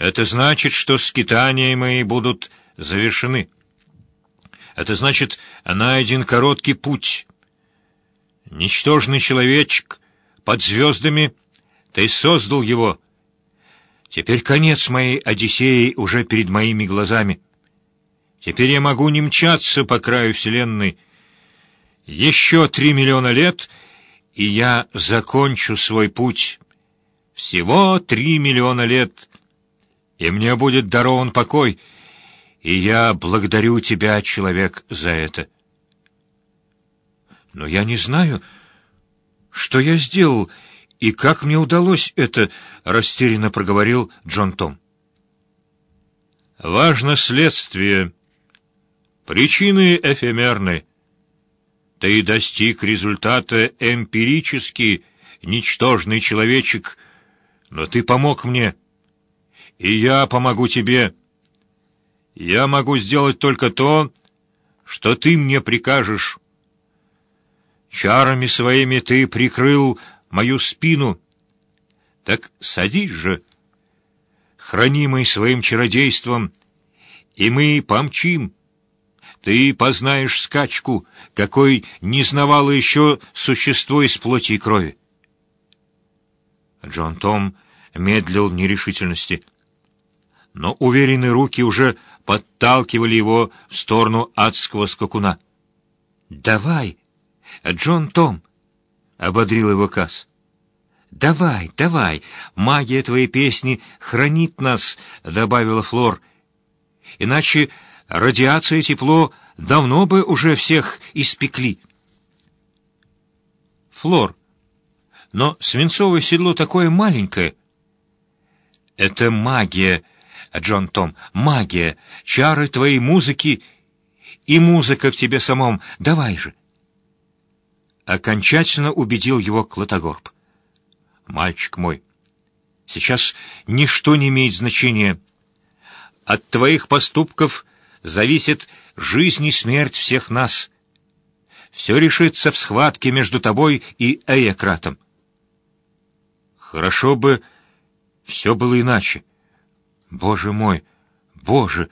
Это значит, что скитания мои будут завершены. Это значит, найден короткий путь. Ничтожный человечек под звездами, ты создал его. Теперь конец моей Одиссеи уже перед моими глазами. Теперь я могу не мчаться по краю Вселенной. Еще три миллиона лет, и я закончу свой путь. Всего три миллиона лет, и мне будет дарован покой, и я благодарю тебя, человек, за это. Но я не знаю, что я сделал, и как мне удалось это, — растерянно проговорил Джон Том. Важно следствие, — Причины эфемерны. Ты достиг результата эмпирически, ничтожный человечек, но ты помог мне, и я помогу тебе. Я могу сделать только то, что ты мне прикажешь. Чарами своими ты прикрыл мою спину. Так садись же, хранимый своим чародейством, и мы помчим. Ты познаешь скачку, какой не знавало еще существо из плоти и крови. Джон Том медлил в нерешительности, но уверенные руки уже подталкивали его в сторону адского скакуна. «Давай, Джон Том!» — ободрил его Касс. «Давай, давай! Магия твоей песни хранит нас!» — добавила Флор. «Иначе радиация и тепло давно бы уже всех испекли. Флор, но свинцовое седло такое маленькое. Это магия, Джон Том, магия, чары твоей музыки и музыка в тебе самом. Давай же. Окончательно убедил его Клотогорб. Мальчик мой, сейчас ничто не имеет значения. От твоих поступков зависит жизнь и смерть всех нас. Все решится в схватке между тобой и Эякратом. Хорошо бы все было иначе. Боже мой, Боже,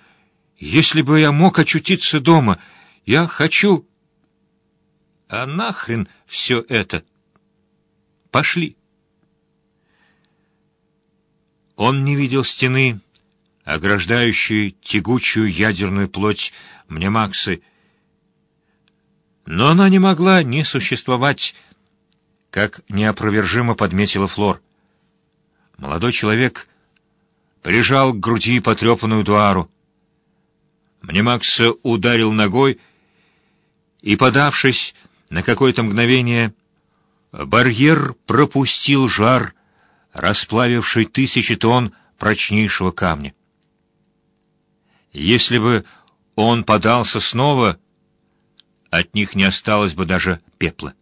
если бы я мог очутиться дома, я хочу... А нахрен все это? Пошли. Он не видел стены, ограждающей тягучую ядерную плоть Мнемаксы, но она не могла не существовать, как неопровержимо подметила Флор. Молодой человек прижал к груди потрепанную дуару. Мнемакса ударил ногой и, подавшись на какое-то мгновение, барьер пропустил жар, расплавивший тысячи тонн прочнейшего камня. Если бы он подался снова, от них не осталось бы даже пепла.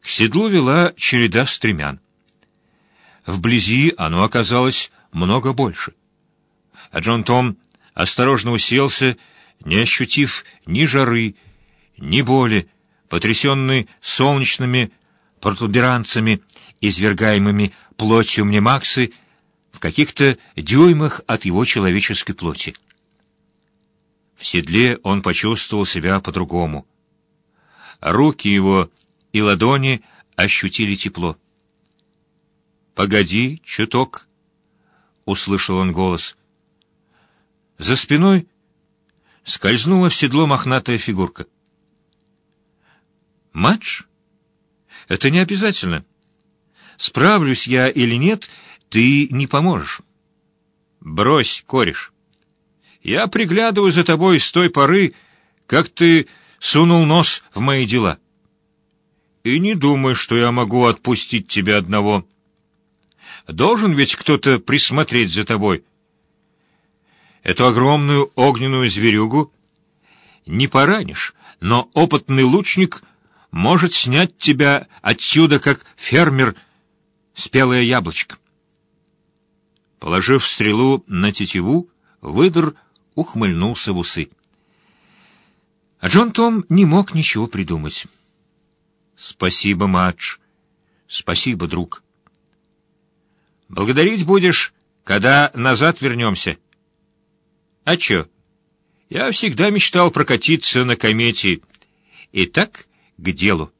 К седлу вела череда стремян. Вблизи оно оказалось много больше. А Джон Том осторожно уселся, не ощутив ни жары, ни боли, потрясенный солнечными протуберанцами, извергаемыми плотью мнемаксы, в каких-то дюймах от его человеческой плоти. В седле он почувствовал себя по-другому. Руки его и ладони ощутили тепло. «Погоди, чуток», — услышал он голос. За спиной скользнула в седло мохнатая фигурка. «Матч? Это не обязательно. Справлюсь я или нет — ты не поможешь. Брось, кореш. Я приглядываю за тобой с той поры, как ты сунул нос в мои дела. И не думай, что я могу отпустить тебя одного. Должен ведь кто-то присмотреть за тобой. Эту огромную огненную зверюгу не поранишь, но опытный лучник может снять тебя отсюда, как фермер спелое яблочко. Положив стрелу на тетиву, выдр ухмыльнулся в усы. А Джон Том не мог ничего придумать. «Спасибо, Мадж. Спасибо, друг. Благодарить будешь, когда назад вернемся. А чё? Я всегда мечтал прокатиться на комете. Итак, к делу.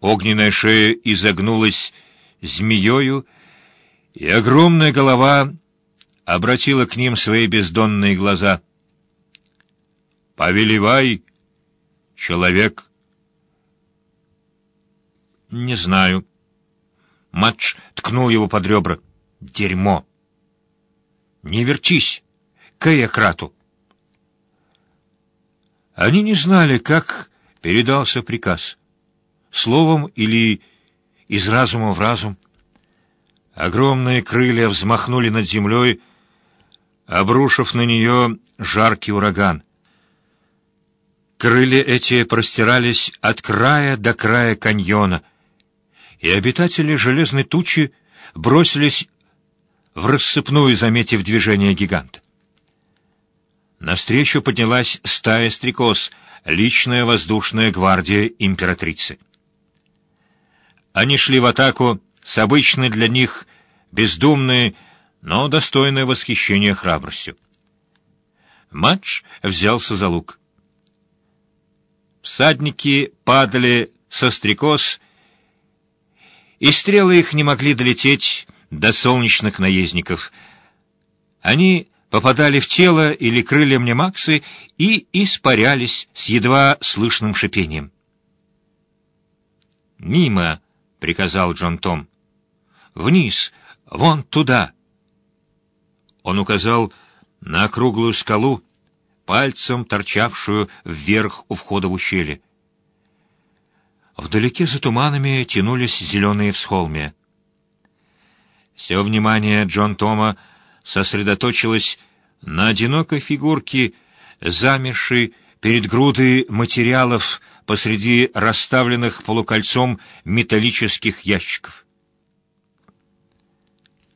Огненная шея изогнулась змеёю, и огромная голова обратила к ним свои бездонные глаза. «Повелевай, человек!» «Не знаю». Матч ткнул его под ребра. «Дерьмо!» «Не верчись! К Эякрату!» Они не знали, как передался приказ. Словом или из разума в разум. Огромные крылья взмахнули над землей, обрушив на нее жаркий ураган. Крылья эти простирались от края до края каньона, и обитатели железной тучи бросились в рассыпную, заметив движение гиганта. Навстречу поднялась стая стрекоз, личная воздушная гвардия императрицы. Они шли в атаку с обычной для них бездумной, но достойной восхищения храбростью. Матч взялся за лук. Всадники падали со стрекоз, и стрелы их не могли долететь до солнечных наездников. Они попадали в тело или крылья Мнемаксы и испарялись с едва слышным шипением. «Мимо!» — приказал Джон Том. «Вниз, вон туда!» Он указал на округлую скалу, пальцем торчавшую вверх у входа в ущелье. Вдалеке за туманами тянулись зеленые всхолмия. Все внимание Джон Тома сосредоточилось на одинокой фигурке, замершей перед грудой материалов посреди расставленных полукольцом металлических ящиков.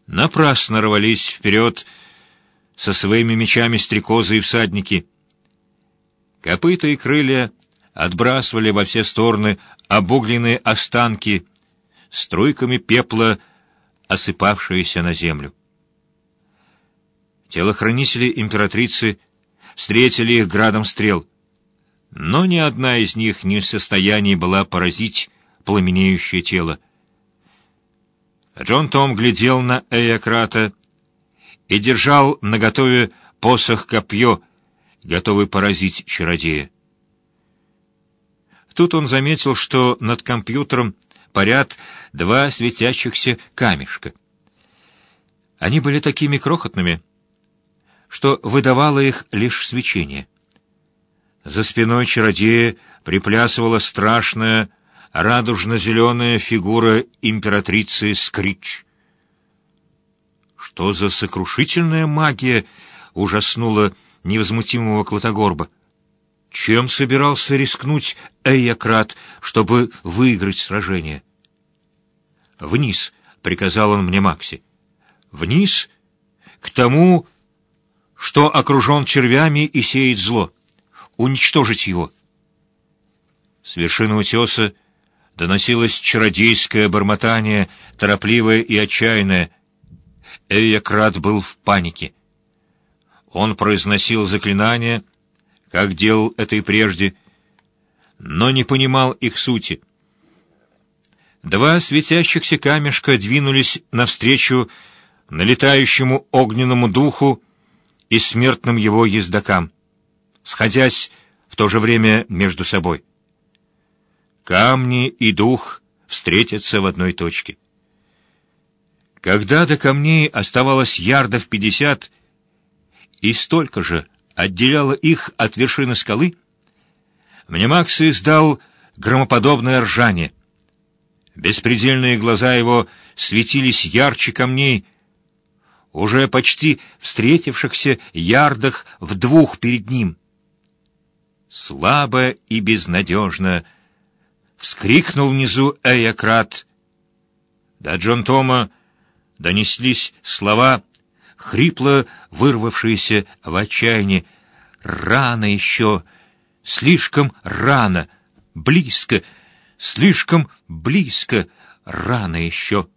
Напрасно рвались вперед со своими мечами стрекозы и всадники. Копыта и крылья отбрасывали во все стороны обугленные останки, струйками пепла, осыпавшиеся на землю. Телохранители императрицы встретили их градом стрел, но ни одна из них не в состоянии была поразить пламенеющее тело. Джон Том глядел на Эякрата и держал наготове посох-копье, готовый поразить чародея. Тут он заметил, что над компьютером парят два светящихся камешка. Они были такими крохотными, что выдавало их лишь свечение. За спиной чародея приплясывала страшная, радужно-зеленая фигура императрицы Скрич. Что за сокрушительная магия ужаснула невозмутимого Клотогорба? Чем собирался рискнуть Эйякрат, чтобы выиграть сражение? «Вниз!» — приказал он мне Макси. «Вниз, к тому, что окружен червями и сеет зло. Уничтожить его!» С вершины утеса доносилось чародейское бормотание, торопливое и отчаянное. Эйякрат был в панике. Он произносил заклинания, как делал это и прежде, но не понимал их сути. Два светящихся камешка двинулись навстречу налетающему огненному духу и смертным его ездокам, сходясь в то же время между собой. Камни и дух встретятся в одной точке. Когда до камней оставалось ярдов пятьдесят, и столько же отделяло их от вершины скалы, Мнемакс издал громоподобное ржание. Беспредельные глаза его светились ярче камней, уже почти встретившихся ярдах в двух перед ним. Слабо и безнадежно — вскрикнул внизу Эякрат. До Джон Тома донеслись слова, хрипло вырвавшиеся в отчаянии. «Рано еще! Слишком рано! Близко! Слишком близко! Рано еще!»